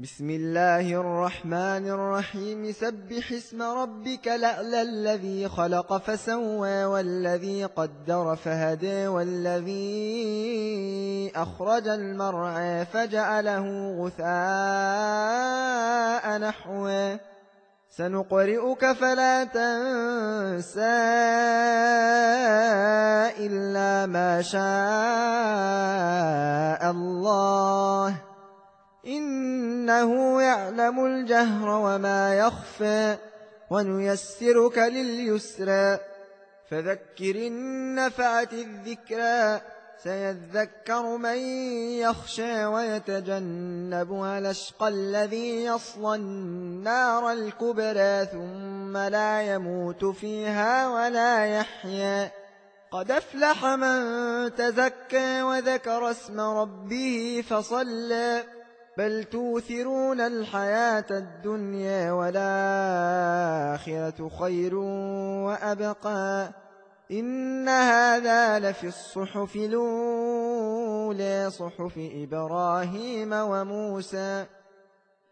بسم الله الرحمن الرحيم. سبح اسم ربك لألى الذي خلق فسوى والذي قدر فهدى والذي أخرج المرعى فجعله غثاء نحوه سنقرئك فلا تنسى إلا ما شاء إنه يعلم الجهر وما يخفى ونيسرك لليسرى فذكر النفعة الذكرى سيذكر من يخشى ويتجنبها الأشقى الذي يصلى النار الكبرى ثم لا يموت فيها ولا يحيا قد أفلح من تزكى وذكر اسم ربه فصلى بل توثرون الحياة الدنيا والآخرة خير وأبقى إن هذا لفي الصحف الأولى صحف إبراهيم وموسى